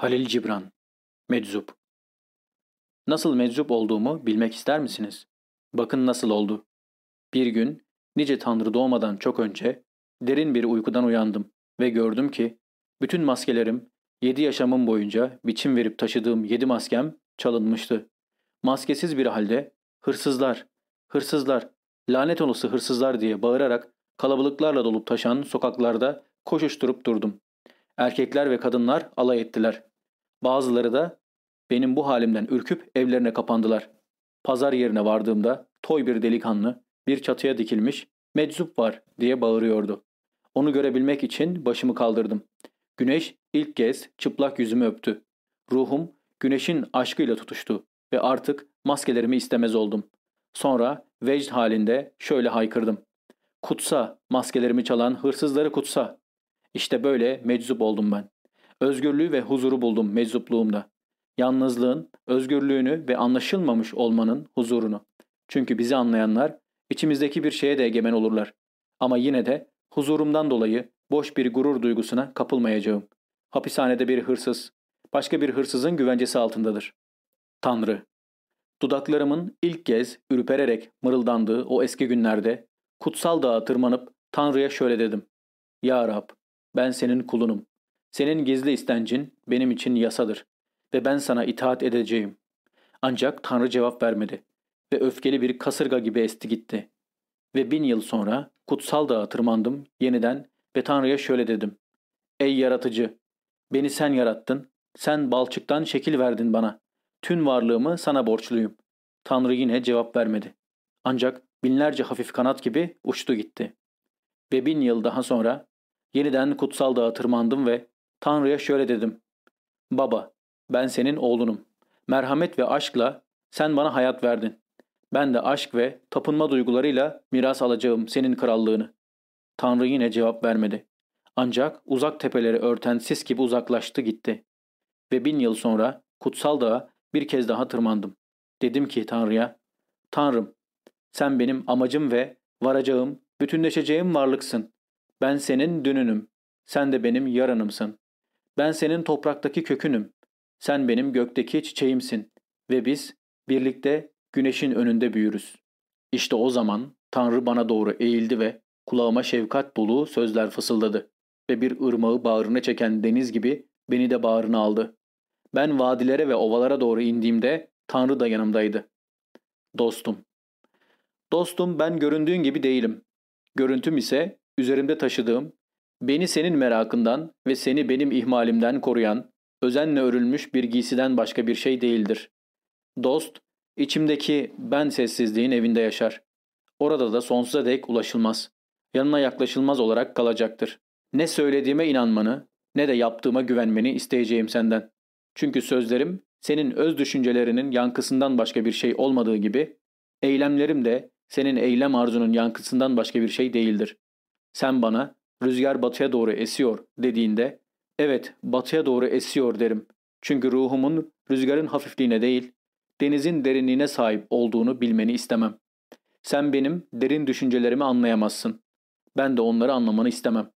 Halil Cibran Meczup Nasıl meczup olduğumu bilmek ister misiniz? Bakın nasıl oldu. Bir gün, nice tanrı doğmadan çok önce, derin bir uykudan uyandım ve gördüm ki, bütün maskelerim, yedi yaşamım boyunca biçim verip taşıdığım yedi maskem çalınmıştı. Maskesiz bir halde, hırsızlar, hırsızlar, lanet olası hırsızlar diye bağırarak kalabalıklarla dolup taşan sokaklarda koşuşturup durdum. Erkekler ve kadınlar alay ettiler. Bazıları da benim bu halimden ürküp evlerine kapandılar. Pazar yerine vardığımda toy bir delikanlı bir çatıya dikilmiş meczup var diye bağırıyordu. Onu görebilmek için başımı kaldırdım. Güneş ilk kez çıplak yüzümü öptü. Ruhum güneşin aşkıyla tutuştu ve artık maskelerimi istemez oldum. Sonra vecd halinde şöyle haykırdım. Kutsa, maskelerimi çalan hırsızları kutsa. İşte böyle meczup oldum ben. Özgürlüğü ve huzuru buldum meczupluğumda. Yalnızlığın, özgürlüğünü ve anlaşılmamış olmanın huzurunu. Çünkü bizi anlayanlar içimizdeki bir şeye de egemen olurlar. Ama yine de huzurumdan dolayı boş bir gurur duygusuna kapılmayacağım. Hapishanede bir hırsız, başka bir hırsızın güvencesi altındadır. Tanrı. Dudaklarımın ilk kez ürpererek mırıldandığı o eski günlerde kutsal dağa tırmanıp Tanrı'ya şöyle dedim. Ya Rab, ben senin kulunum. Senin gizli istencin benim için yasadır ve ben sana itaat edeceğim. Ancak Tanrı cevap vermedi ve öfkeli bir kasırga gibi esti gitti. Ve bin yıl sonra kutsal dağa tırmandım yeniden ve Tanrı'ya şöyle dedim. Ey yaratıcı! Beni sen yarattın, sen balçıktan şekil verdin bana. Tüm varlığımı sana borçluyum. Tanrı yine cevap vermedi. Ancak binlerce hafif kanat gibi uçtu gitti. Ve bin yıl daha sonra yeniden kutsal dağa tırmandım ve Tanrı'ya şöyle dedim. Baba, ben senin oğlunum. Merhamet ve aşkla sen bana hayat verdin. Ben de aşk ve tapınma duygularıyla miras alacağım senin krallığını. Tanrı yine cevap vermedi. Ancak uzak tepeleri örten sis gibi uzaklaştı gitti. Ve bin yıl sonra kutsal dağa bir kez daha tırmandım. Dedim ki Tanrı'ya, Tanrım, sen benim amacım ve varacağım, bütünleşeceğim varlıksın. Ben senin dününüm, sen de benim yarınımsın. Ben senin topraktaki kökünüm. Sen benim gökteki çiçeğimsin ve biz birlikte güneşin önünde büyürüz. İşte o zaman Tanrı bana doğru eğildi ve kulağıma şefkat dolu sözler fısıldadı ve bir ırmağı bağrına çeken deniz gibi beni de bağrına aldı. Ben vadilere ve ovalara doğru indiğimde Tanrı da yanımdaydı. Dostum. Dostum ben göründüğün gibi değilim. Görüntüm ise üzerimde taşıdığım Beni senin merakından ve seni benim ihmalimden koruyan, özenle örülmüş bir giysiden başka bir şey değildir. Dost, içimdeki ben sessizliğin evinde yaşar. Orada da sonsuza dek ulaşılmaz. Yanına yaklaşılmaz olarak kalacaktır. Ne söylediğime inanmanı, ne de yaptığıma güvenmeni isteyeceğim senden. Çünkü sözlerim senin öz düşüncelerinin yankısından başka bir şey olmadığı gibi, eylemlerim de senin eylem arzunun yankısından başka bir şey değildir. Sen bana rüzgar batıya doğru esiyor dediğinde evet batıya doğru esiyor derim. Çünkü ruhumun rüzgarın hafifliğine değil denizin derinliğine sahip olduğunu bilmeni istemem. Sen benim derin düşüncelerimi anlayamazsın. Ben de onları anlamanı istemem.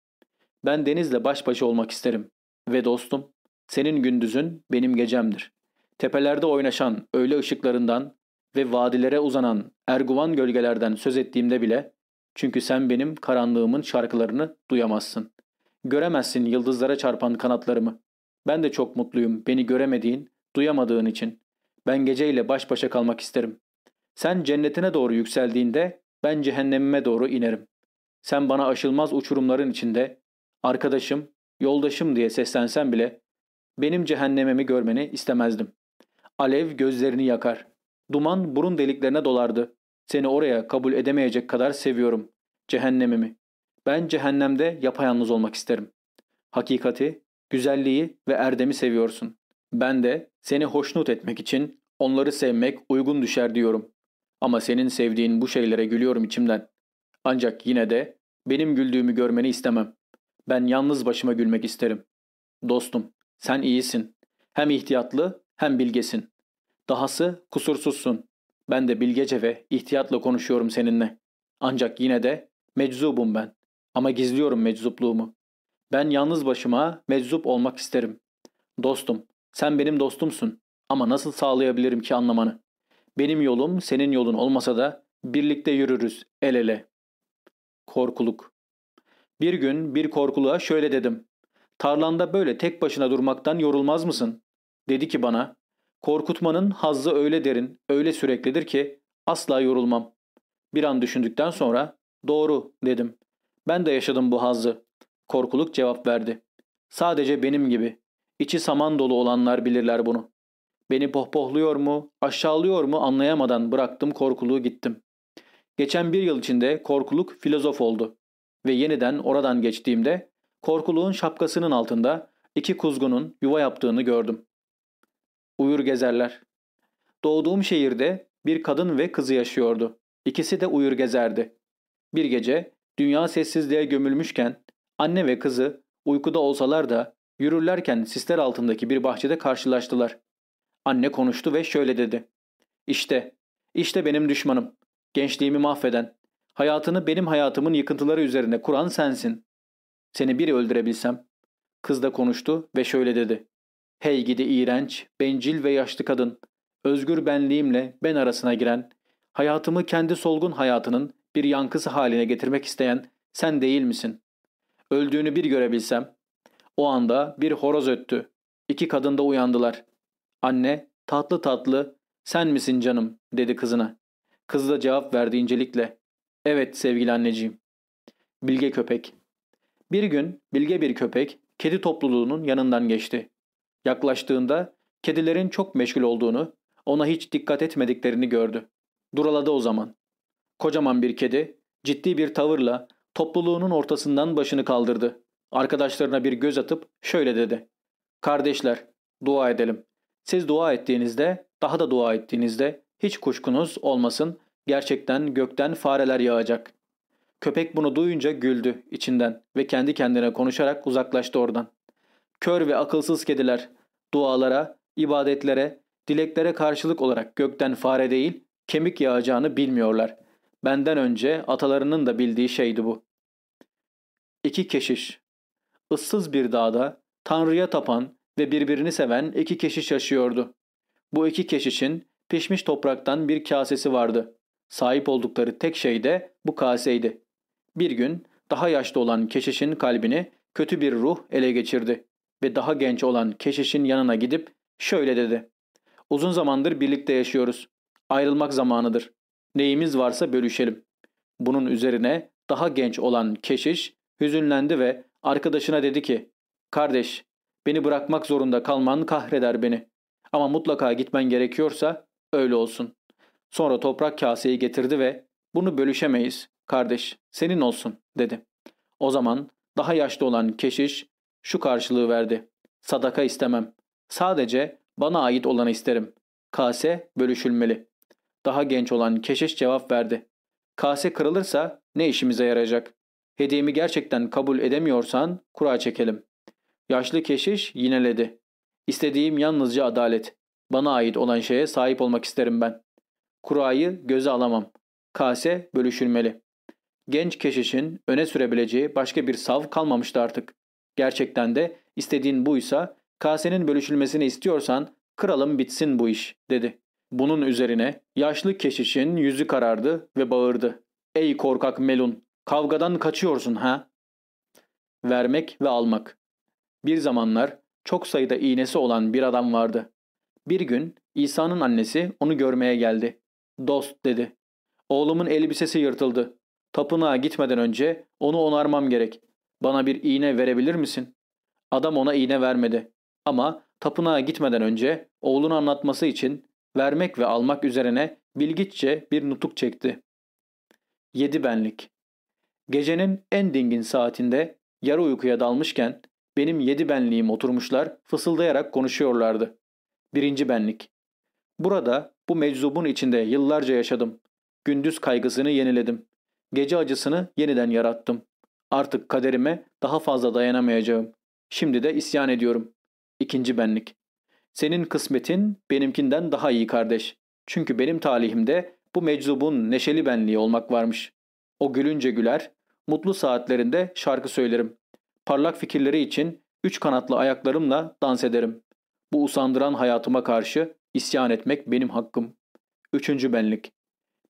Ben denizle baş başa olmak isterim. Ve dostum, senin gündüzün benim gecemdir. Tepelerde oynaşan öğle ışıklarından ve vadilere uzanan erguvan gölgelerden söz ettiğimde bile çünkü sen benim karanlığımın şarkılarını duyamazsın. Göremezsin yıldızlara çarpan kanatlarımı. Ben de çok mutluyum beni göremediğin, duyamadığın için. Ben geceyle baş başa kalmak isterim. Sen cennetine doğru yükseldiğinde ben cehennemime doğru inerim. Sen bana aşılmaz uçurumların içinde arkadaşım, yoldaşım diye seslensen bile benim cehennemimi görmeni istemezdim. Alev gözlerini yakar. Duman burun deliklerine dolardı. Seni oraya kabul edemeyecek kadar seviyorum. Cehennemimi. Ben cehennemde yapayalnız olmak isterim. Hakikati, güzelliği ve erdemi seviyorsun. Ben de seni hoşnut etmek için onları sevmek uygun düşer diyorum. Ama senin sevdiğin bu şeylere gülüyorum içimden. Ancak yine de benim güldüğümü görmeni istemem. Ben yalnız başıma gülmek isterim. Dostum, sen iyisin. Hem ihtiyatlı hem bilgesin. Dahası kusursuzsun. Ben de bilgece ve ihtiyatla konuşuyorum seninle. Ancak yine de meczubum ben. Ama gizliyorum meczupluğumu. Ben yalnız başıma meczup olmak isterim. Dostum, Sen benim dostumsun ama nasıl sağlayabilirim ki anlamanı? Benim yolum senin yolun olmasa da birlikte yürürüz el ele. Korkuluk Bir gün bir korkuluğa şöyle dedim. Tarlanda böyle tek başına durmaktan yorulmaz mısın? Dedi ki bana, korkutmanın hazzı öyle derin, öyle süreklidir ki asla yorulmam. Bir an düşündükten sonra doğru dedim. Ben de yaşadım bu hazzı. Korkuluk cevap verdi. Sadece benim gibi. İçi saman dolu olanlar bilirler bunu. Beni pohpohluyor mu, aşağılıyor mu anlayamadan bıraktım korkuluğu gittim. Geçen bir yıl içinde korkuluk filozof oldu. Ve yeniden oradan geçtiğimde korkuluğun şapkasının altında iki kuzgunun yuva yaptığını gördüm. Uyur gezerler. Doğduğum şehirde bir kadın ve kızı yaşıyordu. İkisi de uyur gezerdi. Bir gece dünya sessizliğe gömülmüşken anne ve kızı uykuda olsalar da yürürlerken sisler altındaki bir bahçede karşılaştılar. Anne konuştu ve şöyle dedi. İşte, işte benim düşmanım. Gençliğimi mahveden, hayatını benim hayatımın yıkıntıları üzerine kuran sensin. Seni bir öldürebilsem. Kız da konuştu ve şöyle dedi. Hey gidi iğrenç, bencil ve yaşlı kadın. Özgür benliğimle ben arasına giren, hayatımı kendi solgun hayatının bir yankısı haline getirmek isteyen sen değil misin? Öldüğünü bir görebilsem. O anda bir horoz öttü. İki kadın da uyandılar. Anne tatlı tatlı sen misin canım dedi kızına. Kız da cevap verdi incelikle. Evet sevgili anneciğim. Bilge köpek. Bir gün bilge bir köpek kedi topluluğunun yanından geçti. Yaklaştığında kedilerin çok meşgul olduğunu, ona hiç dikkat etmediklerini gördü. Duraladı o zaman. Kocaman bir kedi ciddi bir tavırla topluluğunun ortasından başını kaldırdı. Arkadaşlarına bir göz atıp şöyle dedi. Kardeşler, dua edelim. Siz dua ettiğinizde, daha da dua ettiğinizde hiç kuşkunuz olmasın gerçekten gökten fareler yağacak. Köpek bunu duyunca güldü içinden ve kendi kendine konuşarak uzaklaştı oradan. Kör ve akılsız kediler dualara, ibadetlere, dileklere karşılık olarak gökten fare değil, kemik yağacağını bilmiyorlar. Benden önce atalarının da bildiği şeydi bu. İki keşiş. Issız bir dağda Tanrı'ya tapan ve birbirini seven iki keşiş yaşıyordu. Bu iki keşişin pişmiş topraktan bir kasesi vardı. Sahip oldukları tek şey de bu kaseydi. Bir gün daha yaşlı olan keşişin kalbini kötü bir ruh ele geçirdi ve daha genç olan keşişin yanına gidip şöyle dedi. Uzun zamandır birlikte yaşıyoruz. Ayrılmak zamanıdır. Neyimiz varsa bölüşelim. Bunun üzerine daha genç olan keşiş hüzünlendi ve arkadaşına dedi ki Kardeş beni bırakmak zorunda kalman kahreder beni. Ama mutlaka gitmen gerekiyorsa öyle olsun. Sonra toprak kaseyi getirdi ve bunu bölüşemeyiz kardeş senin olsun dedi. O zaman daha yaşlı olan keşiş şu karşılığı verdi. Sadaka istemem. Sadece bana ait olanı isterim. Kase bölüşülmeli. Daha genç olan keşiş cevap verdi. Kase kırılırsa ne işimize yarayacak? Hediyemi gerçekten kabul edemiyorsan kura çekelim. Yaşlı keşiş yineledi. İstediğim yalnızca adalet. Bana ait olan şeye sahip olmak isterim ben. Kurayı göze alamam. Kase bölüşülmeli. Genç keşişin öne sürebileceği başka bir sav kalmamıştı artık. Gerçekten de istediğin buysa kasenin bölüşülmesini istiyorsan kıralım bitsin bu iş dedi. Bunun üzerine yaşlı keşişin yüzü karardı ve bağırdı. Ey korkak melun kavgadan kaçıyorsun ha? Vermek ve almak. Bir zamanlar çok sayıda iğnesi olan bir adam vardı. Bir gün İsa'nın annesi onu görmeye geldi. Dost dedi. Oğlumun elbisesi yırtıldı. Tapınağa gitmeden önce onu onarmam gerek. Bana bir iğne verebilir misin? Adam ona iğne vermedi. Ama tapınağa gitmeden önce oğlunu anlatması için vermek ve almak üzerine bilgitçe bir nutuk çekti. Yedi benlik. Gecenin en dingin saatinde yarı uykuya dalmışken benim yedi benliğim oturmuşlar fısıldayarak konuşuyorlardı. Birinci benlik. Burada bu meczubun içinde yıllarca yaşadım. Gündüz kaygısını yeniledim. Gece acısını yeniden yarattım. Artık kaderime daha fazla dayanamayacağım. Şimdi de isyan ediyorum. İkinci benlik. Senin kısmetin benimkinden daha iyi kardeş. Çünkü benim talihimde bu meczubun neşeli benliği olmak varmış. O gülünce güler, mutlu saatlerinde şarkı söylerim. Parlak fikirleri için üç kanatlı ayaklarımla dans ederim. Bu usandıran hayatıma karşı isyan etmek benim hakkım. Üçüncü benlik.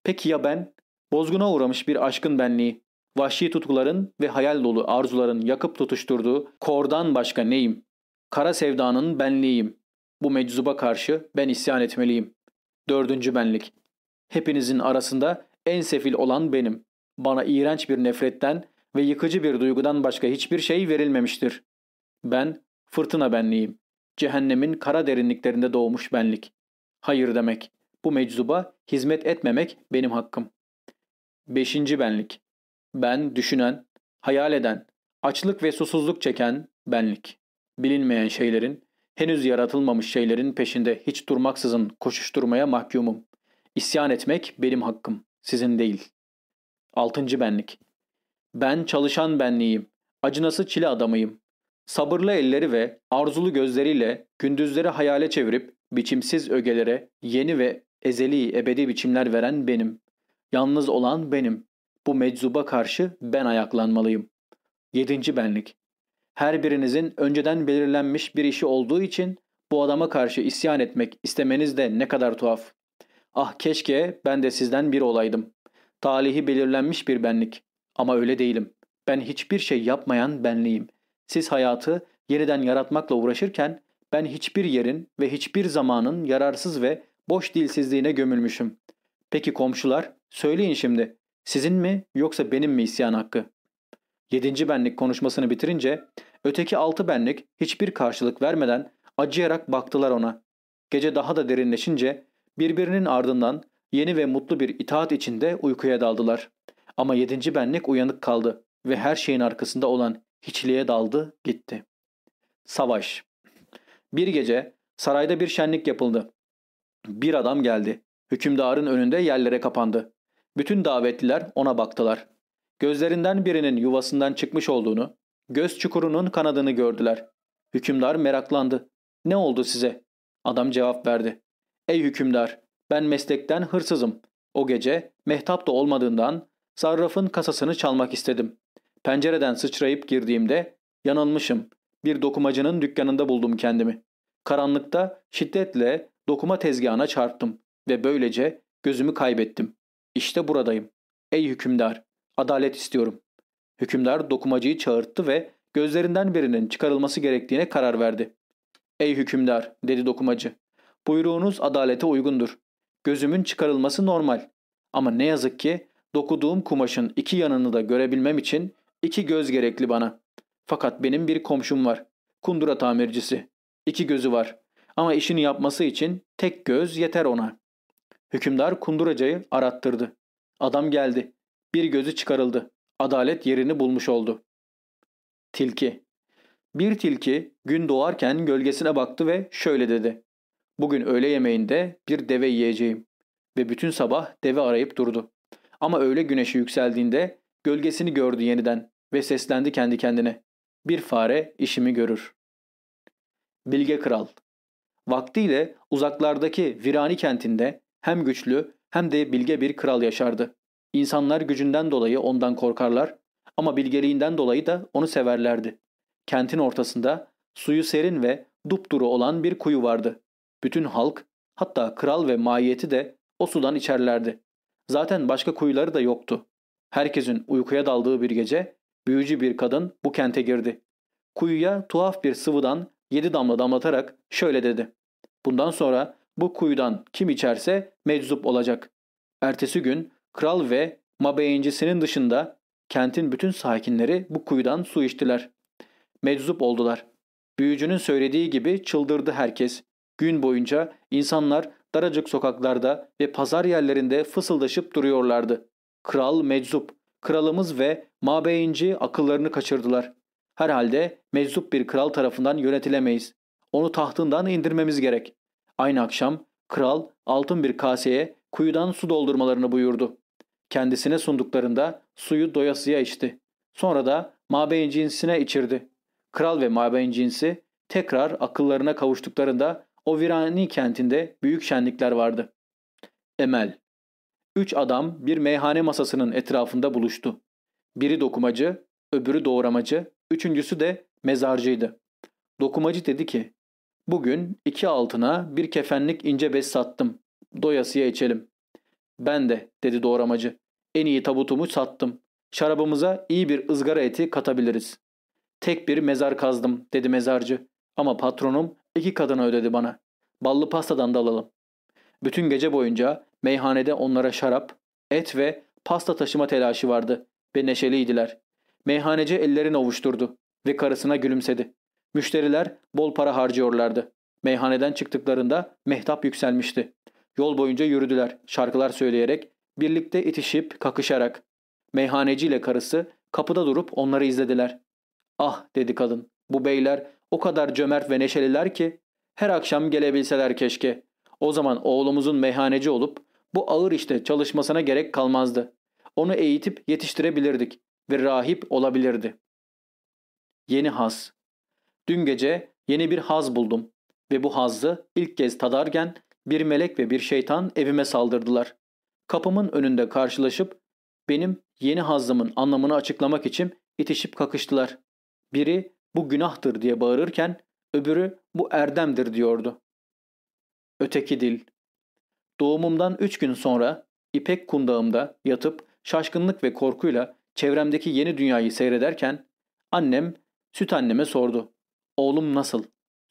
Peki ya ben? Bozguna uğramış bir aşkın benliği, vahşi tutkuların ve hayal dolu arzuların yakıp tutuşturduğu kordan başka neyim? Kara sevdanın benliğiyim. Bu meczuba karşı ben isyan etmeliyim. Dördüncü benlik. Hepinizin arasında en sefil olan benim. Bana iğrenç bir nefretten ve yıkıcı bir duygudan başka hiçbir şey verilmemiştir. Ben fırtına benliğim. Cehennemin kara derinliklerinde doğmuş benlik. Hayır demek. Bu meczuba hizmet etmemek benim hakkım. Beşinci benlik. Ben düşünen, hayal eden, açlık ve susuzluk çeken benlik. Bilinmeyen şeylerin, henüz yaratılmamış şeylerin peşinde hiç durmaksızın koşuşturmaya mahkumum. İsyan etmek benim hakkım, sizin değil. Altıncı benlik. Ben çalışan benliğim, acınası çile adamıyım. Sabırlı elleri ve arzulu gözleriyle gündüzleri hayale çevirip biçimsiz ögelere yeni ve ezeli ebedi biçimler veren benim. Yalnız olan benim. Bu meczuba karşı ben ayaklanmalıyım. Yedinci benlik. Her birinizin önceden belirlenmiş bir işi olduğu için bu adama karşı isyan etmek istemeniz de ne kadar tuhaf. Ah keşke ben de sizden biri olaydım. Talihi belirlenmiş bir benlik. Ama öyle değilim. Ben hiçbir şey yapmayan benliğim. Siz hayatı yeniden yaratmakla uğraşırken ben hiçbir yerin ve hiçbir zamanın yararsız ve boş dilsizliğine gömülmüşüm. Peki komşular, söyleyin şimdi. Sizin mi yoksa benim mi isyan hakkı? Yedinci benlik konuşmasını bitirince öteki altı benlik hiçbir karşılık vermeden acıyarak baktılar ona. Gece daha da derinleşince birbirinin ardından yeni ve mutlu bir itaat içinde uykuya daldılar. Ama yedinci benlik uyanık kaldı ve her şeyin arkasında olan hiçliğe daldı gitti. Savaş Bir gece sarayda bir şenlik yapıldı. Bir adam geldi. Hükümdarın önünde yerlere kapandı. Bütün davetliler ona baktılar. Gözlerinden birinin yuvasından çıkmış olduğunu, göz çukurunun kanadını gördüler. Hükümdar meraklandı. Ne oldu size? Adam cevap verdi. Ey hükümdar, ben meslekten hırsızım. O gece mehtap da olmadığından sarrafın kasasını çalmak istedim. Pencereden sıçrayıp girdiğimde yanılmışım. Bir dokumacının dükkanında buldum kendimi. Karanlıkta şiddetle dokuma tezgahına çarptım ve böylece gözümü kaybettim. İşte buradayım. Ey hükümdar, adalet istiyorum. Hükümdar dokumacıyı çağırttı ve gözlerinden birinin çıkarılması gerektiğine karar verdi. Ey hükümdar, dedi dokumacı. Buyruğunuz adalete uygundur. Gözümün çıkarılması normal. Ama ne yazık ki dokuduğum kumaşın iki yanını da görebilmem için iki göz gerekli bana. Fakat benim bir komşum var. Kundura tamircisi. İki gözü var. Ama işini yapması için tek göz yeter ona. Hükümdar kunduracayı arattırdı. Adam geldi. Bir gözü çıkarıldı. Adalet yerini bulmuş oldu. Tilki Bir tilki gün doğarken gölgesine baktı ve şöyle dedi. Bugün öğle yemeğinde bir deve yiyeceğim. Ve bütün sabah deve arayıp durdu. Ama öğle güneşi yükseldiğinde gölgesini gördü yeniden ve seslendi kendi kendine. Bir fare işimi görür. Bilge Kral Vaktiyle uzaklardaki Virani kentinde hem güçlü hem de bilge bir kral yaşardı. İnsanlar gücünden dolayı ondan korkarlar ama bilgeliğinden dolayı da onu severlerdi. Kentin ortasında suyu serin ve dupduru olan bir kuyu vardı. Bütün halk hatta kral ve maiyeti de o sudan içerlerdi. Zaten başka kuyuları da yoktu. Herkesin uykuya daldığı bir gece büyücü bir kadın bu kente girdi. Kuyuya tuhaf bir sıvıdan yedi damla damlatarak şöyle dedi. Bundan sonra bu kuyudan kim içerse meczup olacak. Ertesi gün kral ve mabeyincisinin dışında kentin bütün sakinleri bu kuyudan su içtiler. Meczup oldular. Büyücünün söylediği gibi çıldırdı herkes. Gün boyunca insanlar daracık sokaklarda ve pazar yerlerinde fısıldaşıp duruyorlardı. Kral meczup, kralımız ve mabeyinci akıllarını kaçırdılar. Herhalde meczup bir kral tarafından yönetilemeyiz. Onu tahtından indirmemiz gerek. Aynı akşam kral altın bir kaseye kuyudan su doldurmalarını buyurdu. Kendisine sunduklarında suyu doyasıya içti. Sonra da mabeyin cinsine içirdi. Kral ve mabeyin cinsi tekrar akıllarına kavuştuklarında o virani kentinde büyük şenlikler vardı. Emel Üç adam bir meyhane masasının etrafında buluştu. Biri dokumacı, öbürü doğramacı, üçüncüsü de mezarcıydı. Dokumacı dedi ki, Bugün iki altına bir kefenlik ince bez sattım. Doyasıya içelim. Ben de dedi doğramacı. En iyi tabutumu sattım. Şarabımıza iyi bir ızgara eti katabiliriz. Tek bir mezar kazdım dedi mezarcı. Ama patronum iki kadına ödedi bana. Ballı pastadan da alalım. Bütün gece boyunca meyhanede onlara şarap, et ve pasta taşıma telaşı vardı ve neşeliydiler. Meyhaneci ellerini ovuşturdu ve karısına gülümsedi. Müşteriler bol para harcıyorlardı. Meyhaneden çıktıklarında mehtap yükselmişti. Yol boyunca yürüdüler şarkılar söyleyerek, birlikte itişip kakışarak. Meyhaneci ile karısı kapıda durup onları izlediler. Ah dedi kadın bu beyler o kadar cömert ve neşeliler ki her akşam gelebilseler keşke. O zaman oğlumuzun meyhaneci olup bu ağır işte çalışmasına gerek kalmazdı. Onu eğitip yetiştirebilirdik ve rahip olabilirdi. Yeni haz. Dün gece yeni bir haz buldum ve bu hazzı ilk kez tadarken bir melek ve bir şeytan evime saldırdılar. Kapımın önünde karşılaşıp benim yeni hazzımın anlamını açıklamak için itişip kakıştılar. Biri bu günahtır diye bağırırken öbürü bu erdemdir diyordu. Öteki dil. Doğumumdan üç gün sonra İpek kundağımda yatıp şaşkınlık ve korkuyla çevremdeki yeni dünyayı seyrederken annem süt anneme sordu. Oğlum nasıl?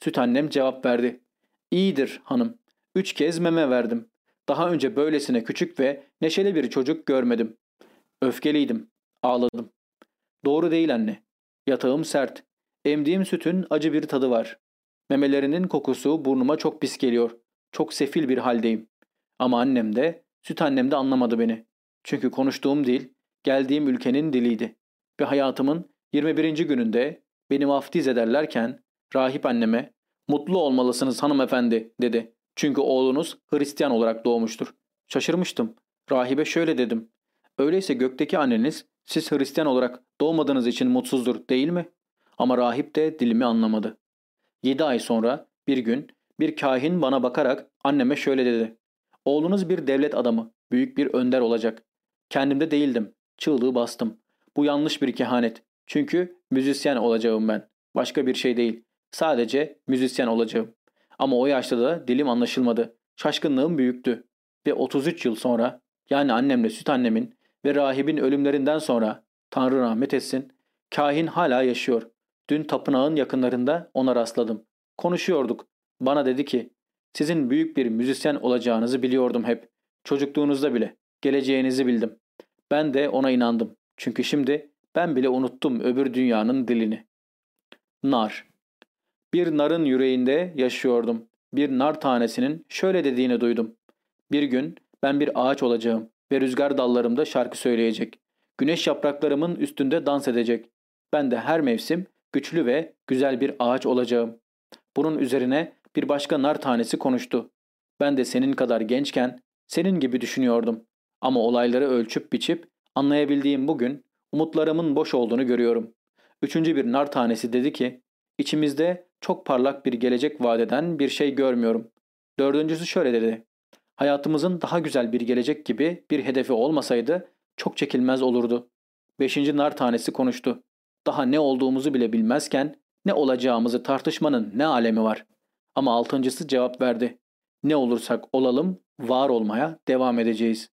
Süt annem cevap verdi. İyidir hanım. Üç kez meme verdim. Daha önce böylesine küçük ve neşeli bir çocuk görmedim. Öfkeliydim. Ağladım. Doğru değil anne. Yatağım sert. Emdiğim sütün acı bir tadı var. Memelerinin kokusu burnuma çok pis geliyor. Çok sefil bir haldeyim. Ama annem de, süt annem de anlamadı beni. Çünkü konuştuğum dil, geldiğim ülkenin diliydi. Ve hayatımın 21. gününde beni vaftiz ederlerken rahip anneme mutlu olmalısınız hanımefendi dedi. Çünkü oğlunuz Hristiyan olarak doğmuştur. Şaşırmıştım. Rahibe şöyle dedim. Öyleyse gökteki anneniz siz Hristiyan olarak doğmadığınız için mutsuzdur değil mi? Ama rahip de dilimi anlamadı. Yedi ay sonra bir gün bir kahin bana bakarak anneme şöyle dedi. Oğlunuz bir devlet adamı, büyük bir önder olacak. Kendimde değildim. Çığlığı bastım. Bu yanlış bir kehanet. Çünkü müzisyen olacağım ben. Başka bir şey değil. Sadece müzisyen olacağım. Ama o yaşta da dilim anlaşılmadı. Şaşkınlığım büyüktü. Ve 33 yıl sonra yani annemle süt annemin ve rahibin ölümlerinden sonra Tanrı rahmet etsin kahin hala yaşıyor. Dün tapınağın yakınlarında ona rastladım. Konuşuyorduk. Bana dedi ki sizin büyük bir müzisyen olacağınızı biliyordum hep. Çocukluğunuzda bile. Geleceğinizi bildim. Ben de ona inandım. Çünkü şimdi ben bile unuttum öbür dünyanın dilini. Nar. Bir narın yüreğinde yaşıyordum. Bir nar tanesinin şöyle dediğini duydum. Bir gün ben bir ağaç olacağım ve rüzgar dallarımda şarkı söyleyecek. Güneş yapraklarımın üstünde dans edecek. Ben de her mevsim güçlü ve güzel bir ağaç olacağım. Bunun üzerine bir başka nar tanesi konuştu. Ben de senin kadar gençken senin gibi düşünüyordum. Ama olayları ölçüp biçip anlayabildiğim bugün umutlarımın boş olduğunu görüyorum. Üçüncü bir nar tanesi dedi ki, içimizde çok parlak bir gelecek vadeden bir şey görmüyorum. Dördüncüsü şöyle dedi. Hayatımızın daha güzel bir gelecek gibi bir hedefi olmasaydı çok çekilmez olurdu. Beşinci nar tanesi konuştu. Daha ne olduğumuzu bile bilmezken ne olacağımızı tartışmanın ne alemi var. Ama altıncısı cevap verdi. Ne olursak olalım var olmaya devam edeceğiz.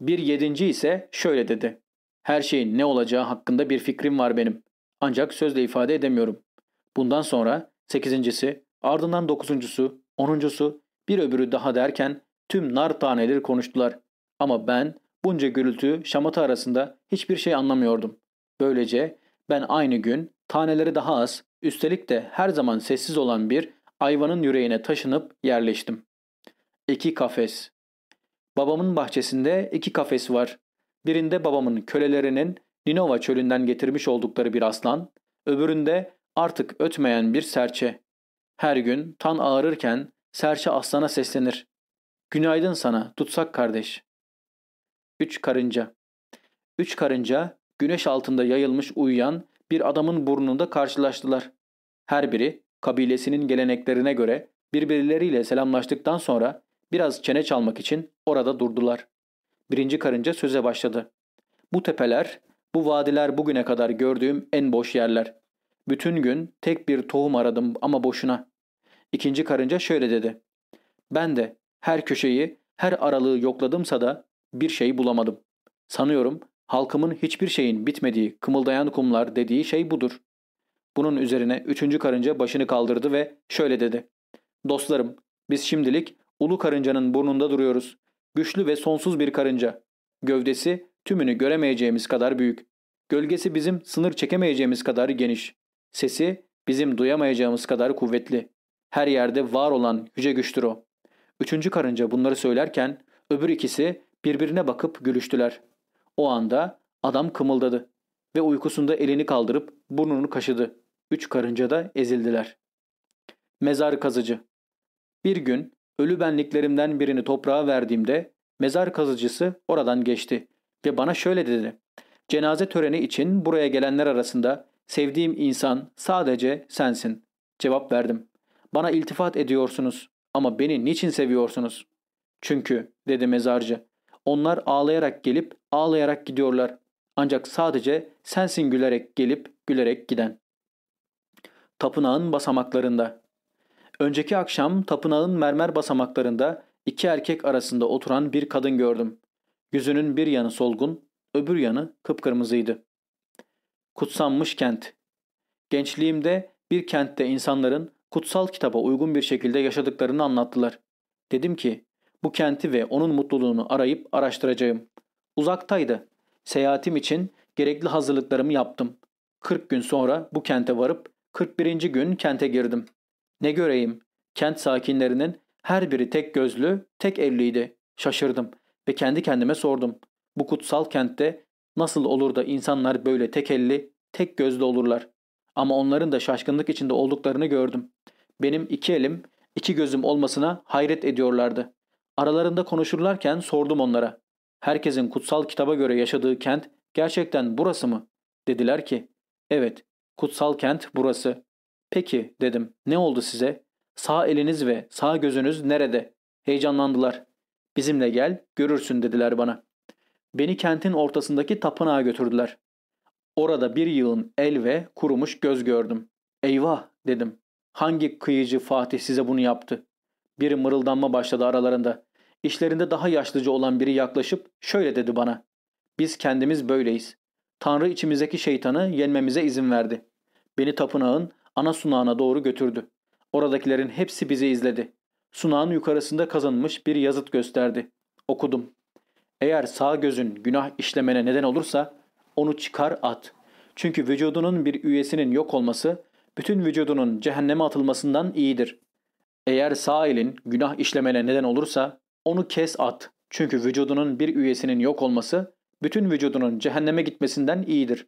Bir yedinci ise şöyle dedi. Her şeyin ne olacağı hakkında bir fikrim var benim. Ancak sözle ifade edemiyorum. Bundan sonra sekizincisi, ardından dokuzuncusu, onuncusu, bir öbürü daha derken tüm nar taneleri konuştular. Ama ben bunca gürültü şamata arasında hiçbir şey anlamıyordum. Böylece ben aynı gün taneleri daha az, üstelik de her zaman sessiz olan bir ayvanın yüreğine taşınıp yerleştim. İki kafes. Babamın bahçesinde iki kafes var. Birinde babamın kölelerinin Ninova çölünden getirmiş oldukları bir aslan, öbüründe artık ötmeyen bir serçe. Her gün tan ağrırken serçe aslana seslenir. Günaydın sana tutsak kardeş. Üç karınca. Üç karınca güneş altında yayılmış uyuyan bir adamın burnunda karşılaştılar. Her biri kabilesinin geleneklerine göre birbirleriyle selamlaştıktan sonra biraz çene çalmak için orada durdular. Birinci karınca söze başladı. Bu tepeler, bu vadiler bugüne kadar gördüğüm en boş yerler. Bütün gün tek bir tohum aradım ama boşuna. İkinci karınca şöyle dedi. Ben de her köşeyi, her aralığı yokladımsa da bir şey bulamadım. Sanıyorum halkımın hiçbir şeyin bitmediği, kımıldayan kumlar dediği şey budur. Bunun üzerine üçüncü karınca başını kaldırdı ve şöyle dedi. Dostlarım, biz şimdilik ulu karıncanın burnunda duruyoruz. Güçlü ve sonsuz bir karınca. Gövdesi tümünü göremeyeceğimiz kadar büyük. Gölgesi bizim sınır çekemeyeceğimiz kadar geniş. Sesi bizim duyamayacağımız kadar kuvvetli. Her yerde var olan yüce güçtür o. Üçüncü karınca bunları söylerken öbür ikisi birbirine bakıp gülüştüler. O anda adam kımıldadı ve uykusunda elini kaldırıp burnunu kaşıdı. Üç karınca da ezildiler. Mezar kazıcı Bir gün ölü benliklerimden birini toprağa verdiğimde mezar kazıcısı oradan geçti ve bana şöyle dedi. Cenaze töreni için buraya gelenler arasında sevdiğim insan sadece sensin. Cevap verdim. Bana iltifat ediyorsunuz ama beni niçin seviyorsunuz? Çünkü dedi mezarcı. Onlar ağlayarak gelip ağlayarak gidiyorlar. Ancak sadece sensin gülerek gelip gülerek giden. Tapınağın basamaklarında. Önceki akşam tapınağın mermer basamaklarında iki erkek arasında oturan bir kadın gördüm. Yüzünün bir yanı solgun, öbür yanı kıpkırmızıydı. Kutsanmış kent. Gençliğimde bir kentte insanların kutsal kitaba uygun bir şekilde yaşadıklarını anlattılar. Dedim ki bu kenti ve onun mutluluğunu arayıp araştıracağım. Uzaktaydı. Seyahatim için gerekli hazırlıklarımı yaptım. 40 gün sonra bu kente varıp 41. gün kente girdim. Ne göreyim? Kent sakinlerinin her biri tek gözlü, tek elliydi. Şaşırdım ve kendi kendime sordum. Bu kutsal kentte nasıl olur da insanlar böyle tek elli, tek gözlü olurlar? Ama onların da şaşkınlık içinde olduklarını gördüm. Benim iki elim, iki gözüm olmasına hayret ediyorlardı. Aralarında konuşurlarken sordum onlara. Herkesin kutsal kitaba göre yaşadığı kent gerçekten burası mı? Dediler ki, evet, kutsal kent burası. Peki dedim, ne oldu size? Sağ eliniz ve sağ gözünüz nerede? Heyecanlandılar. Bizimle gel, görürsün dediler bana. Beni kentin ortasındaki tapınağa götürdüler. Orada bir yığın el ve kurumuş göz gördüm. Eyvah dedim. Hangi kıyıcı Fatih size bunu yaptı? Bir mırıldanma başladı aralarında. İşlerinde daha yaşlıca olan biri yaklaşıp şöyle dedi bana. Biz kendimiz böyleyiz. Tanrı içimizdeki şeytanı yenmemize izin verdi. Beni tapınağın ana sunağına doğru götürdü. Oradakilerin hepsi bizi izledi. Sunağın yukarısında kazanmış bir yazıt gösterdi. Okudum. Eğer sağ gözün günah işlemene neden olursa onu çıkar at. Çünkü vücudunun bir üyesinin yok olması bütün vücudunun cehenneme atılmasından iyidir. Eğer sağ elin günah işlemene neden olursa onu kes at. Çünkü vücudunun bir üyesinin yok olması bütün vücudunun cehenneme gitmesinden iyidir.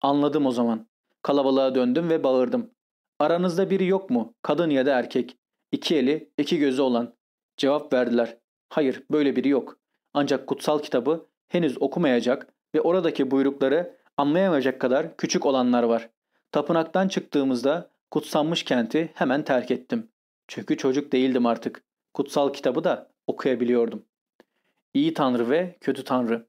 Anladım o zaman. Kalabalığa döndüm ve bağırdım. Aranızda biri yok mu? Kadın ya da erkek. İki eli, iki gözü olan. Cevap verdiler. Hayır, böyle biri yok. Ancak kutsal kitabı henüz okumayacak ve oradaki buyrukları anlayamayacak kadar küçük olanlar var. Tapınaktan çıktığımızda kutsanmış kenti hemen terk ettim. Çünkü çocuk değildim artık. Kutsal kitabı da okuyabiliyordum. İyi Tanrı ve Kötü Tanrı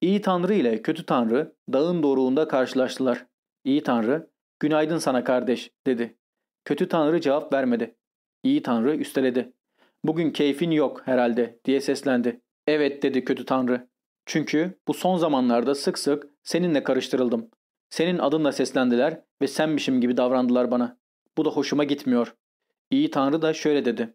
İyi Tanrı ile Kötü Tanrı dağın doruğunda karşılaştılar. İyi Tanrı, günaydın sana kardeş dedi. Kötü Tanrı cevap vermedi. İyi Tanrı üsteledi. Bugün keyfin yok herhalde diye seslendi. Evet dedi kötü Tanrı. Çünkü bu son zamanlarda sık sık seninle karıştırıldım. Senin adınla seslendiler ve senmişim gibi davrandılar bana. Bu da hoşuma gitmiyor. İyi Tanrı da şöyle dedi.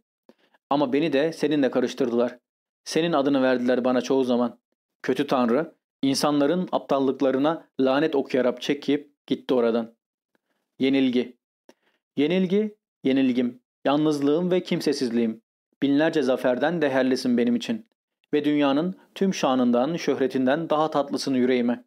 Ama beni de seninle karıştırdılar. Senin adını verdiler bana çoğu zaman. Kötü Tanrı, insanların aptallıklarına lanet okuyarak çekip gitti oradan. Yenilgi Yenilgi, yenilgim, yalnızlığım ve kimsesizliğim. Binlerce zaferden değerlisin benim için. Ve dünyanın tüm şanından, şöhretinden daha tatlısını yüreğime.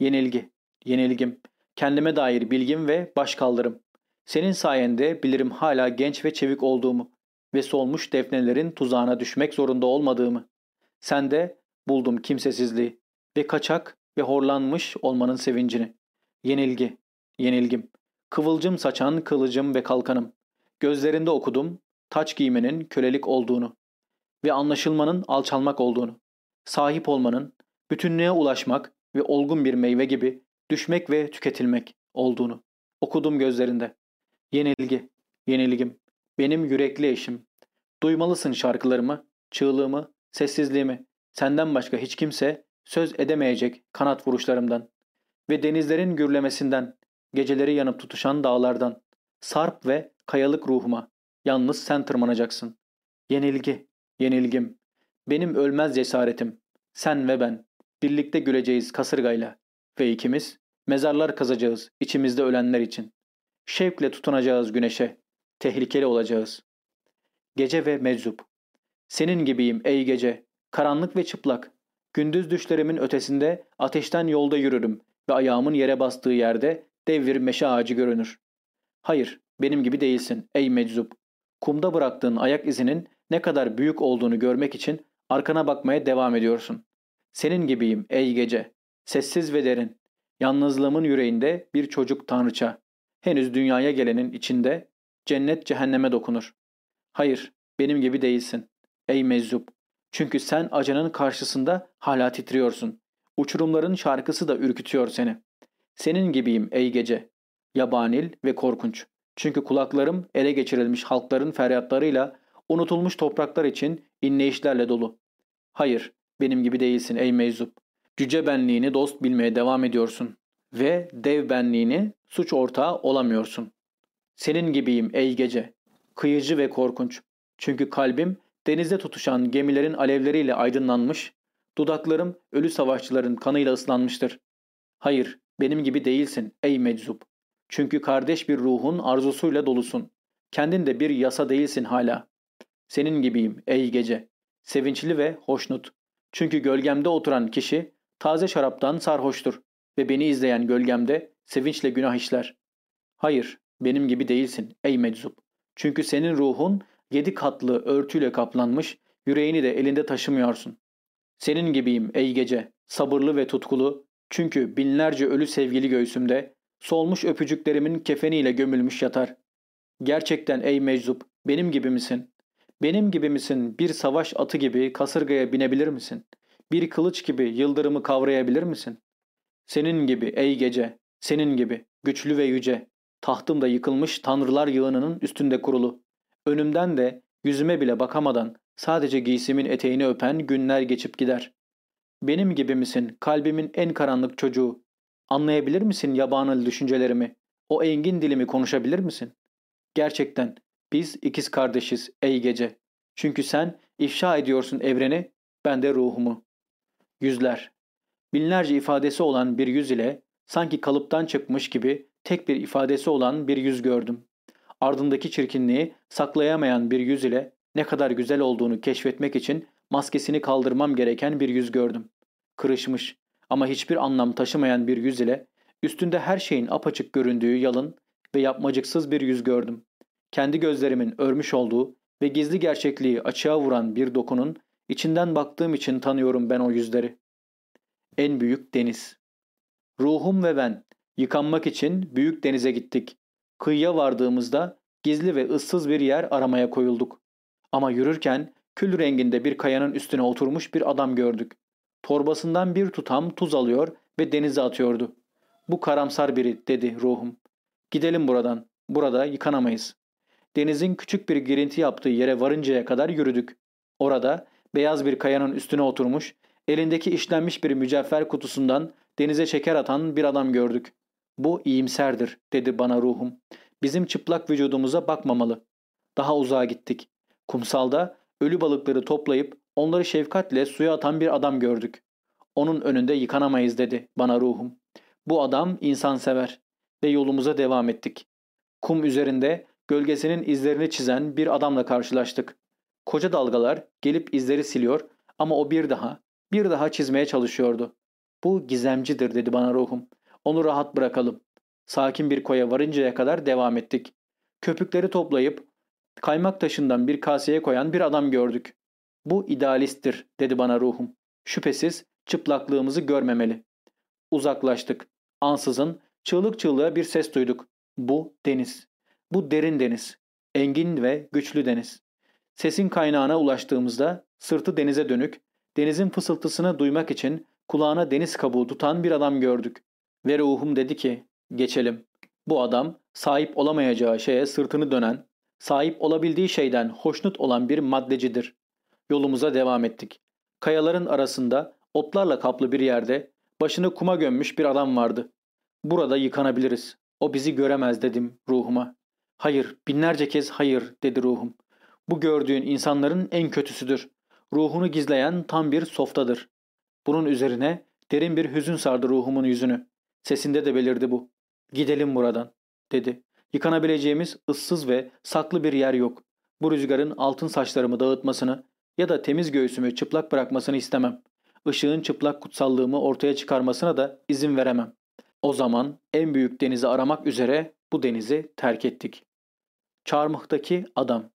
Yenilgi, yenilgim, kendime dair bilgim ve başkaldırım. Senin sayende bilirim hala genç ve çevik olduğumu ve solmuş defnelerin tuzağına düşmek zorunda olmadığımı. Sen de buldum kimsesizliği ve kaçak ve horlanmış olmanın sevincini. Yenilgi, yenilgim, kıvılcım saçan kılıcım ve kalkanım. Gözlerinde okudum taç giymenin kölelik olduğunu ve anlaşılmanın alçalmak olduğunu, sahip olmanın bütünlüğe ulaşmak ve olgun bir meyve gibi düşmek ve tüketilmek olduğunu okudum gözlerinde. Yenilgi, yenilgim, Benim yürekli eşim. Duymalısın şarkılarımı, çığlığımı, sessizliğimi. Senden başka hiç kimse söz edemeyecek kanat vuruşlarımdan. Ve denizlerin gürlemesinden, geceleri yanıp tutuşan dağlardan. Sarp ve kayalık ruhuma. Yalnız sen tırmanacaksın. Yenilgi, yenilgim. Benim ölmez cesaretim. Sen ve ben. Birlikte güleceğiz kasırgayla. Ve ikimiz mezarlar kazacağız içimizde ölenler için. Şevkle tutunacağız güneşe. Tehlikeli olacağız. Gece ve meczup. Senin gibiyim ey gece. Karanlık ve çıplak. Gündüz düşlerimin ötesinde ateşten yolda yürürüm ve ayağımın yere bastığı yerde dev bir meşe ağacı görünür. Hayır, benim gibi değilsin ey meczup. Kumda bıraktığın ayak izinin ne kadar büyük olduğunu görmek için arkana bakmaya devam ediyorsun. Senin gibiyim ey gece. Sessiz ve derin. Yalnızlığımın yüreğinde bir çocuk tanrıça. Henüz dünyaya gelenin içinde cennet cehenneme dokunur. Hayır, benim gibi değilsin. Ey meczup. Çünkü sen acının karşısında hala titriyorsun. Uçurumların şarkısı da ürkütüyor seni. Senin gibiyim ey gece. Yabanil ve korkunç. Çünkü kulaklarım ele geçirilmiş halkların feryatlarıyla unutulmuş topraklar için inleyişlerle dolu. Hayır, benim gibi değilsin ey meczup. Cüce benliğini dost bilmeye devam ediyorsun ve dev benliğini suç ortağı olamıyorsun. Senin gibiyim ey gece. Kıyıcı ve korkunç. Çünkü kalbim denizde tutuşan gemilerin alevleriyle aydınlanmış, dudaklarım ölü savaşçıların kanıyla ıslanmıştır. Hayır, benim gibi değilsin ey meczup. Çünkü kardeş bir ruhun arzusuyla dolusun. Kendin de bir yasa değilsin hala. Senin gibiyim ey gece. Sevinçli ve hoşnut. Çünkü gölgemde oturan kişi taze şaraptan sarhoştur ve beni izleyen gölgemde sevinçle günah işler. Hayır, benim gibi değilsin ey meczup. Çünkü senin ruhun yedi katlı örtüyle kaplanmış, yüreğini de elinde taşımıyorsun. Senin gibiyim ey gece, sabırlı ve tutkulu, çünkü binlerce ölü sevgili göğsümde, solmuş öpücüklerimin kefeniyle gömülmüş yatar. Gerçekten ey meczup, benim gibi misin? Benim gibi misin bir savaş atı gibi kasırgaya binebilir misin? Bir kılıç gibi yıldırımı kavrayabilir misin? Senin gibi ey gece, senin gibi güçlü ve yüce, tahtım da yıkılmış tanrılar yığınının üstünde kurulu. Önümden de yüzüme bile bakamadan sadece giysimin eteğini öpen günler geçip gider. Benim gibi misin kalbimin en karanlık çocuğu? Anlayabilir misin yabanıl düşüncelerimi? O engin dilimi konuşabilir misin? Gerçekten biz ikiz kardeşiz ey gece. Çünkü sen ifşa ediyorsun evreni, ben de ruhumu. Yüzler. Binlerce ifadesi olan bir yüz ile sanki kalıptan çıkmış gibi tek bir ifadesi olan bir yüz gördüm. Ardındaki çirkinliği saklayamayan bir yüz ile ne kadar güzel olduğunu keşfetmek için maskesini kaldırmam gereken bir yüz gördüm. Kırışmış ama hiçbir anlam taşımayan bir yüz ile üstünde her şeyin apaçık göründüğü yalın ve yapmacıksız bir yüz gördüm. Kendi gözlerimin örmüş olduğu ve gizli gerçekliği açığa vuran bir dokunun içinden baktığım için tanıyorum ben o yüzleri. En büyük deniz. Ruhum ve ben yıkanmak için büyük denize gittik. Kıyıya vardığımızda gizli ve ıssız bir yer aramaya koyulduk. Ama yürürken kül renginde bir kayanın üstüne oturmuş bir adam gördük. Torbasından bir tutam tuz alıyor ve denize atıyordu. Bu karamsar biri dedi ruhum. Gidelim buradan. Burada yıkanamayız. Denizin küçük bir girinti yaptığı yere varıncaya kadar yürüdük. Orada beyaz bir kayanın üstüne oturmuş, elindeki işlenmiş bir mücevher kutusundan denize şeker atan bir adam gördük. Bu iyimserdir dedi bana ruhum. Bizim çıplak vücudumuza bakmamalı. Daha uzağa gittik. Kumsalda ölü balıkları toplayıp onları şefkatle suya atan bir adam gördük. Onun önünde yıkanamayız dedi bana ruhum. Bu adam insan sever ve yolumuza devam ettik. Kum üzerinde gölgesinin izlerini çizen bir adamla karşılaştık. Koca dalgalar gelip izleri siliyor ama o bir daha, bir daha çizmeye çalışıyordu. Bu gizemcidir dedi bana ruhum. Onu rahat bırakalım. Sakin bir koya varıncaya kadar devam ettik. Köpükleri toplayıp kaymak taşından bir kaseye koyan bir adam gördük. Bu idealisttir dedi bana ruhum. Şüphesiz çıplaklığımızı görmemeli. Uzaklaştık. Ansızın çığlık çığlığa bir ses duyduk. Bu deniz. Bu derin deniz. Engin ve güçlü deniz. Sesin kaynağına ulaştığımızda sırtı denize dönük, denizin fısıltısını duymak için kulağına deniz kabuğu tutan bir adam gördük. Ve ruhum dedi ki, geçelim. Bu adam sahip olamayacağı şeye sırtını dönen, Sahip olabildiği şeyden hoşnut olan bir maddecidir. Yolumuza devam ettik. Kayaların arasında otlarla kaplı bir yerde başını kuma gömmüş bir adam vardı. Burada yıkanabiliriz. O bizi göremez dedim ruhuma. Hayır, binlerce kez hayır dedi ruhum. Bu gördüğün insanların en kötüsüdür. Ruhunu gizleyen tam bir softadır. Bunun üzerine derin bir hüzün sardı ruhumun yüzünü. Sesinde de belirdi bu. Gidelim buradan, dedi. Yıkanabileceğimiz ıssız ve saklı bir yer yok. Bu rüzgarın altın saçlarımı dağıtmasını ya da temiz göğsümü çıplak bırakmasını istemem. Işığın çıplak kutsallığımı ortaya çıkarmasına da izin veremem. O zaman en büyük denizi aramak üzere bu denizi terk ettik. Çarmıh'taki adam.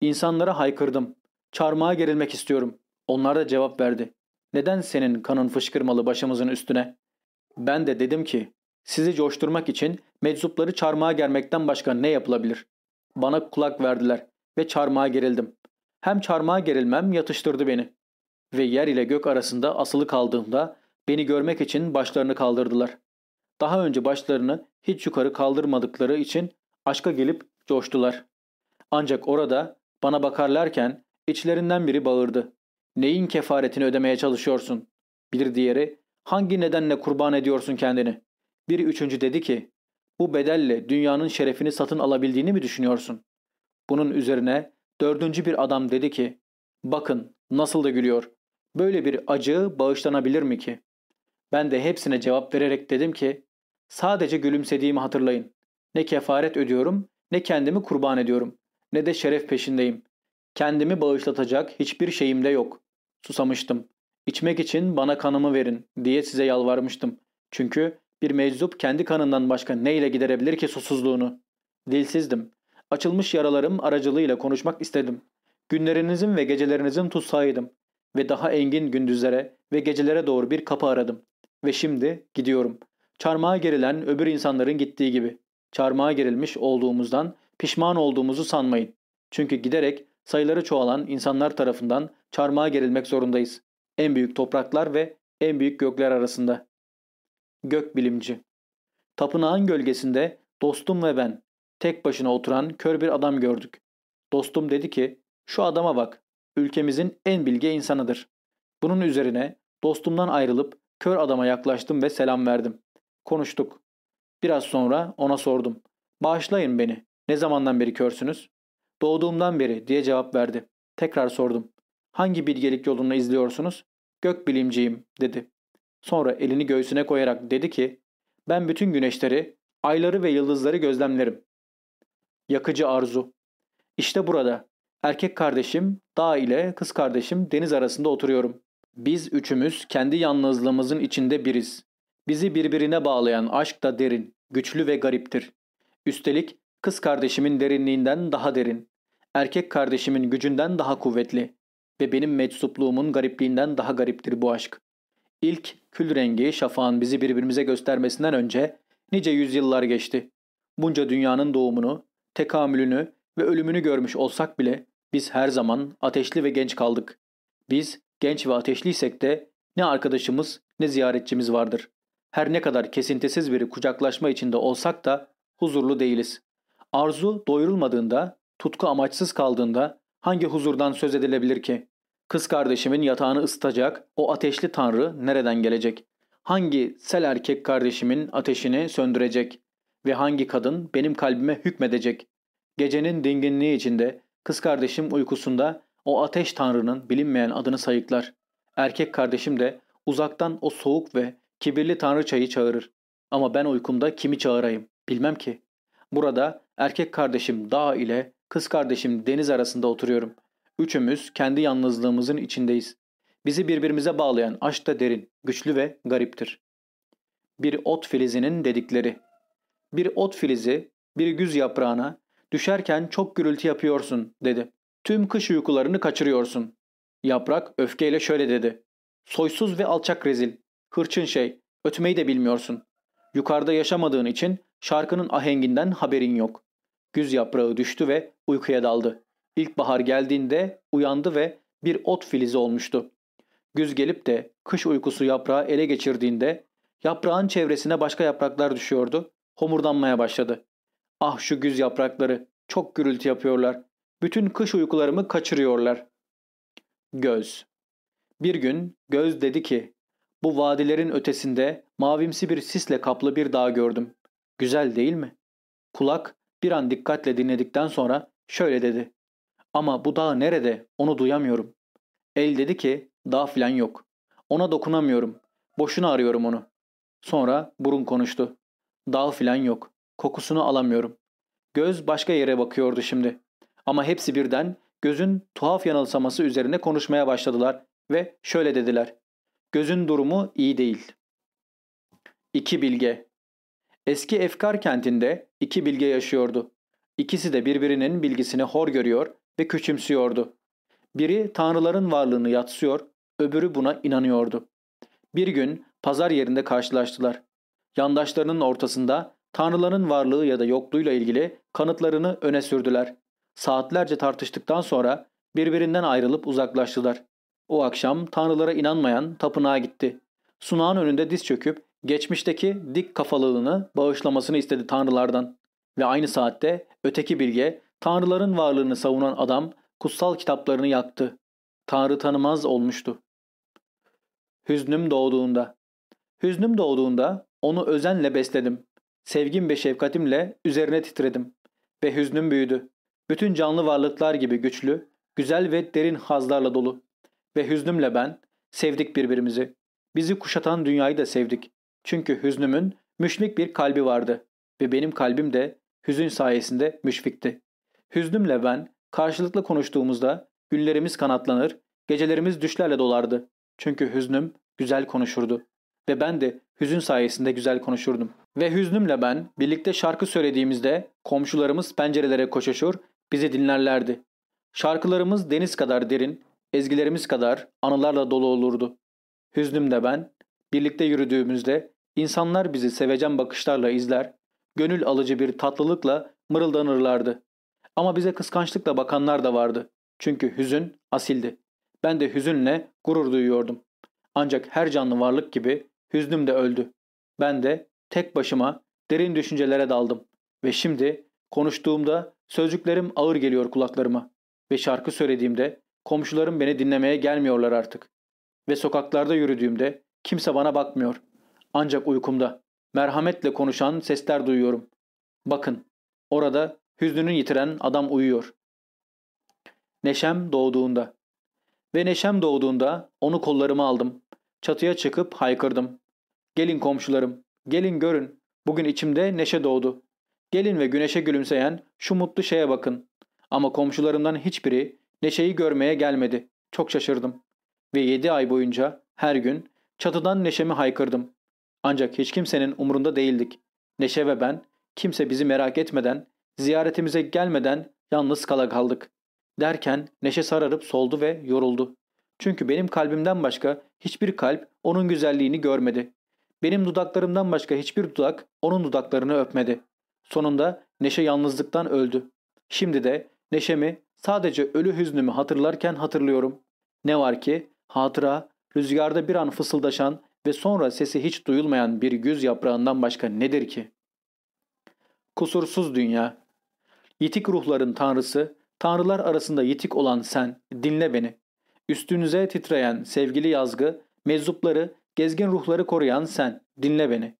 İnsanlara haykırdım. Çarmıha gerilmek istiyorum. Onlar da cevap verdi. Neden senin kanın fışkırmalı başımızın üstüne? Ben de dedim ki sizi coşturmak için meczupları çarmıha germekten başka ne yapılabilir? Bana kulak verdiler ve çarmıha gerildim. Hem çarmıha gerilmem yatıştırdı beni. Ve yer ile gök arasında asılı kaldığımda beni görmek için başlarını kaldırdılar. Daha önce başlarını hiç yukarı kaldırmadıkları için aşka gelip coştular. Ancak orada bana bakarlarken içlerinden biri bağırdı. Neyin kefaretini ödemeye çalışıyorsun? Bir diğeri hangi nedenle kurban ediyorsun kendini? Bir üçüncü dedi ki bu bedelle dünyanın şerefini satın alabildiğini mi düşünüyorsun? Bunun üzerine dördüncü bir adam dedi ki bakın nasıl da gülüyor. Böyle bir acı bağışlanabilir mi ki? Ben de hepsine cevap vererek dedim ki sadece gülümsediğimi hatırlayın. Ne kefaret ödüyorum ne kendimi kurban ediyorum ne de şeref peşindeyim. Kendimi bağışlatacak hiçbir şeyim de yok. Susamıştım. İçmek için bana kanımı verin diye size yalvarmıştım. Çünkü bir meczup kendi kanından başka neyle giderebilir ki susuzluğunu? Dilsizdim. Açılmış yaralarım aracılığıyla konuşmak istedim. Günlerinizin ve gecelerinizin tutsağıydım. Ve daha engin gündüzlere ve gecelere doğru bir kapı aradım. Ve şimdi gidiyorum. Çarmıha gerilen öbür insanların gittiği gibi. Çarmıha gerilmiş olduğumuzdan pişman olduğumuzu sanmayın. Çünkü giderek sayıları çoğalan insanlar tarafından çarmıha gerilmek zorundayız. En büyük topraklar ve en büyük gökler arasında. Gök bilimci. Tapınağın gölgesinde dostum ve ben tek başına oturan kör bir adam gördük. Dostum dedi ki şu adama bak ülkemizin en bilge insanıdır. Bunun üzerine dostumdan ayrılıp kör adama yaklaştım ve selam verdim. Konuştuk. Biraz sonra ona sordum. Bağışlayın beni. Ne zamandan beri körsünüz? Doğduğumdan beri diye cevap verdi. Tekrar sordum. Hangi bilgelik yolunu izliyorsunuz? Gök bilimciyim dedi. Sonra elini göğsüne koyarak dedi ki ben bütün güneşleri, ayları ve yıldızları gözlemlerim. Yakıcı arzu. İşte burada erkek kardeşim dağ ile kız kardeşim deniz arasında oturuyorum. Biz üçümüz kendi yalnızlığımızın içinde biriz. Bizi birbirine bağlayan aşk da derin, güçlü ve gariptir. Üstelik kız kardeşimin derinliğinden daha derin, erkek kardeşimin gücünden daha kuvvetli ve benim meczupluğumun garipliğinden daha gariptir bu aşk. İlk kül rengi şafağın bizi birbirimize göstermesinden önce nice yüzyıllar geçti. Bunca dünyanın doğumunu, tekamülünü ve ölümünü görmüş olsak bile biz her zaman ateşli ve genç kaldık. Biz genç ve ateşliysek de ne arkadaşımız ne ziyaretçimiz vardır. Her ne kadar kesintisiz bir kucaklaşma içinde olsak da huzurlu değiliz. Arzu doyurulmadığında, tutku amaçsız kaldığında hangi huzurdan söz edilebilir ki? Kız kardeşimin yatağını ısıtacak o ateşli tanrı nereden gelecek? Hangi sel erkek kardeşimin ateşini söndürecek? Ve hangi kadın benim kalbime hükmedecek? Gecenin dinginliği içinde kız kardeşim uykusunda o ateş tanrının bilinmeyen adını sayıklar. Erkek kardeşim de uzaktan o soğuk ve kibirli tanrıçayı çağırır. Ama ben uykumda kimi çağırayım bilmem ki. Burada erkek kardeşim dağ ile kız kardeşim deniz arasında oturuyorum. Üçümüz kendi yalnızlığımızın içindeyiz. Bizi birbirimize bağlayan aşk da derin, güçlü ve gariptir. Bir ot filizinin dedikleri. Bir ot filizi bir güz yaprağına düşerken çok gürültü yapıyorsun dedi. Tüm kış uykularını kaçırıyorsun. Yaprak öfkeyle şöyle dedi. Soysuz ve alçak rezil. Hırçın şey. Ötmeyi de bilmiyorsun. Yukarıda yaşamadığın için şarkının ahenginden haberin yok. Güz yaprağı düştü ve uykuya daldı. İlkbahar geldiğinde uyandı ve bir ot filizi olmuştu. Güz gelip de kış uykusu yaprağı ele geçirdiğinde yaprağın çevresine başka yapraklar düşüyordu. Homurdanmaya başladı. Ah şu güz yaprakları Çok gürültü yapıyorlar. Bütün kış uykularımı kaçırıyorlar. Göz. Bir gün Göz dedi ki, bu vadilerin ötesinde mavimsi bir sisle kaplı bir dağ gördüm. Güzel değil mi? Kulak bir an dikkatle dinledikten sonra şöyle dedi. Ama bu dağ nerede onu duyamıyorum. El dedi ki dağ filan yok. Ona dokunamıyorum. Boşuna arıyorum onu. Sonra burun konuştu. Dağ filan yok. Kokusunu alamıyorum. Göz başka yere bakıyordu şimdi. Ama hepsi birden gözün tuhaf yanılsaması üzerine konuşmaya başladılar ve şöyle dediler. Gözün durumu iyi değil. İki bilge. Eski Efkar kentinde iki bilge yaşıyordu. İkisi de birbirinin bilgisini hor görüyor ve küçümsüyordu. Biri tanrıların varlığını yatsıyor, öbürü buna inanıyordu. Bir gün pazar yerinde karşılaştılar. Yandaşlarının ortasında tanrıların varlığı ya da yokluğuyla ilgili kanıtlarını öne sürdüler. Saatlerce tartıştıktan sonra birbirinden ayrılıp uzaklaştılar. O akşam tanrılara inanmayan tapınağa gitti. Sunağın önünde diz çöküp geçmişteki dik kafalılığını bağışlamasını istedi tanrılardan. Ve aynı saatte öteki bilge tanrıların varlığını savunan adam kutsal kitaplarını yaktı. Tanrı tanımaz olmuştu. Hüznüm doğduğunda. Hüznüm doğduğunda onu özenle besledim. Sevgim ve şefkatimle üzerine titredim. Ve hüznüm büyüdü. Bütün canlı varlıklar gibi güçlü, güzel ve derin hazlarla dolu. Ve hüznümle ben sevdik birbirimizi. Bizi kuşatan dünyayı da sevdik. Çünkü hüznümün müşfik bir kalbi vardı. Ve benim kalbim de hüzün sayesinde müşfikti. Hüznümle ben karşılıklı konuştuğumuzda günlerimiz kanatlanır, gecelerimiz düşlerle dolardı. Çünkü hüznüm güzel konuşurdu. Ve ben de hüzün sayesinde güzel konuşurdum. Ve hüznümle ben birlikte şarkı söylediğimizde komşularımız pencerelere koşuşur, bizi dinlerlerdi. Şarkılarımız deniz kadar derin, ezgilerimiz kadar anılarla dolu olurdu. Hüznümle ben birlikte yürüdüğümüzde insanlar bizi sevecen bakışlarla izler, gönül alıcı bir tatlılıkla mırıldanırlardı. Ama bize kıskançlıkla bakanlar da vardı. Çünkü hüzün asildi. Ben de hüzünle gurur duyuyordum. Ancak her canlı varlık gibi hüznüm de öldü. Ben de tek başıma derin düşüncelere daldım. Ve şimdi konuştuğumda sözcüklerim ağır geliyor kulaklarıma. Ve şarkı söylediğimde komşularım beni dinlemeye gelmiyorlar artık. Ve sokaklarda yürüdüğümde kimse bana bakmıyor. Ancak uykumda merhametle konuşan sesler duyuyorum. Bakın orada hüznünü yitiren adam uyuyor. Neşem doğduğunda. Ve neşem doğduğunda onu kollarıma aldım. Çatıya çıkıp haykırdım. Gelin komşularım, gelin görün. Bugün içimde neşe doğdu. Gelin ve güneşe gülümseyen şu mutlu şeye bakın. Ama komşularımdan hiçbiri neşeyi görmeye gelmedi. Çok şaşırdım. Ve yedi ay boyunca her gün çatıdan neşemi haykırdım. Ancak hiç kimsenin umurunda değildik. Neşe ve ben kimse bizi merak etmeden, ziyaretimize gelmeden yalnız kala kaldık. Derken neşe sararıp soldu ve yoruldu. Çünkü benim kalbimden başka hiçbir kalp onun güzelliğini görmedi. Benim dudaklarımdan başka hiçbir dudak onun dudaklarını öpmedi. Sonunda Neşe yalnızlıktan öldü. Şimdi de Neşemi sadece ölü hüznümü hatırlarken hatırlıyorum. Ne var ki hatıra rüzgarda bir an fısıldaşan ve sonra sesi hiç duyulmayan bir güz yaprağından başka nedir ki? Kusursuz dünya. Yitik ruhların tanrısı, tanrılar arasında yitik olan sen, dinle beni. Üstünüze titreyen sevgili yazgı, meczupları, gezgin ruhları koruyan sen, dinle beni.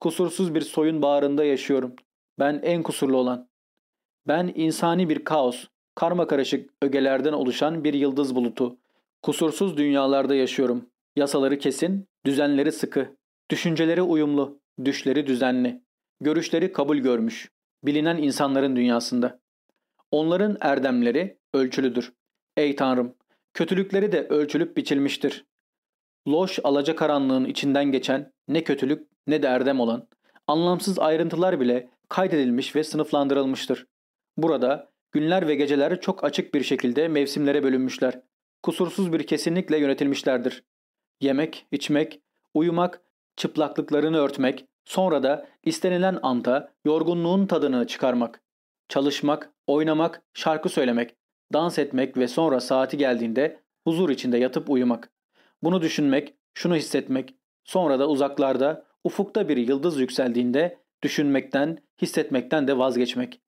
Kusursuz bir soyun bağrında yaşıyorum. Ben en kusurlu olan. Ben insani bir kaos, karma karışık ögelerden oluşan bir yıldız bulutu. Kusursuz dünyalarda yaşıyorum. Yasaları kesin, düzenleri sıkı. Düşünceleri uyumlu, düşleri düzenli. Görüşleri kabul görmüş. Bilinen insanların dünyasında. Onların erdemleri ölçülüdür. Ey Tanrım, kötülükleri de ölçülüp biçilmiştir. Loş alacakaranlığın içinden geçen ne kötülük ne de erdem olan, anlamsız ayrıntılar bile kaydedilmiş ve sınıflandırılmıştır. Burada günler ve geceler çok açık bir şekilde mevsimlere bölünmüşler. Kusursuz bir kesinlikle yönetilmişlerdir. Yemek, içmek, uyumak, çıplaklıklarını örtmek, sonra da istenilen anta yorgunluğun tadını çıkarmak. Çalışmak, oynamak, şarkı söylemek, dans etmek ve sonra saati geldiğinde huzur içinde yatıp uyumak. Bunu düşünmek, şunu hissetmek, sonra da uzaklarda, ufukta bir yıldız yükseldiğinde düşünmekten, hissetmekten de vazgeçmek.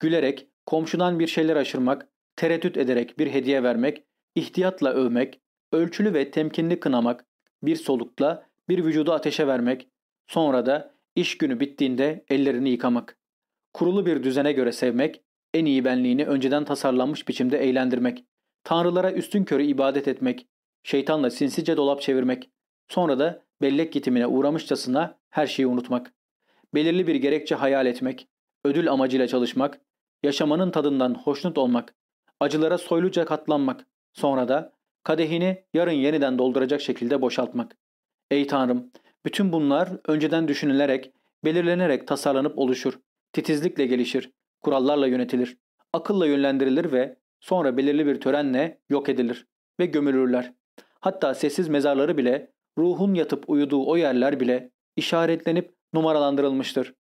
Gülerek, komşudan bir şeyler aşırmak, tereddüt ederek bir hediye vermek, ihtiyatla övmek, ölçülü ve temkinli kınamak, bir solukla bir vücudu ateşe vermek, sonra da iş günü bittiğinde ellerini yıkamak. Kurulu bir düzene göre sevmek, en iyi benliğini önceden tasarlanmış biçimde eğlendirmek, tanrılara üstün körü ibadet etmek, şeytanla sinsice dolap çevirmek, sonra da bellek gitimine uğramışçasına her şeyi unutmak, belirli bir gerekçe hayal etmek, ödül amacıyla çalışmak, yaşamanın tadından hoşnut olmak, acılara soyluca katlanmak, sonra da kadehini yarın yeniden dolduracak şekilde boşaltmak. Ey Tanrım, bütün bunlar önceden düşünülerek, belirlenerek tasarlanıp oluşur, titizlikle gelişir, kurallarla yönetilir, akılla yönlendirilir ve sonra belirli bir törenle yok edilir ve gömülürler. Hatta sessiz mezarları bile, ruhun yatıp uyuduğu o yerler bile işaretlenip numaralandırılmıştır.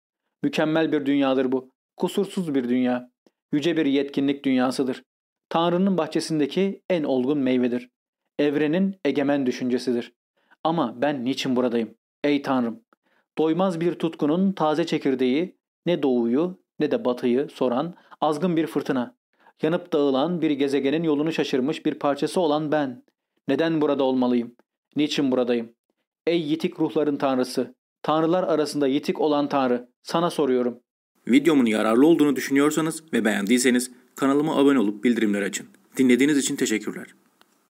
Mükemmel bir dünyadır bu. Kusursuz bir dünya. Yüce bir yetkinlik dünyasıdır. Tanrı'nın bahçesindeki en olgun meyvedir. Evrenin egemen düşüncesidir. Ama ben niçin buradayım? Ey Tanrım! Doymaz bir tutkunun taze çekirdeği ne doğuyu ne de batıyı soran azgın bir fırtına. Yanıp dağılan bir gezegenin yolunu şaşırmış bir parçası olan ben. Neden burada olmalıyım? Niçin buradayım? Ey yitik ruhların tanrısı! Tanrılar arasında yitik olan tanrı, sana soruyorum. Videomun yararlı olduğunu düşünüyorsanız ve beğendiyseniz kanalıma abone olup bildirimleri açın. Dinlediğiniz için teşekkürler.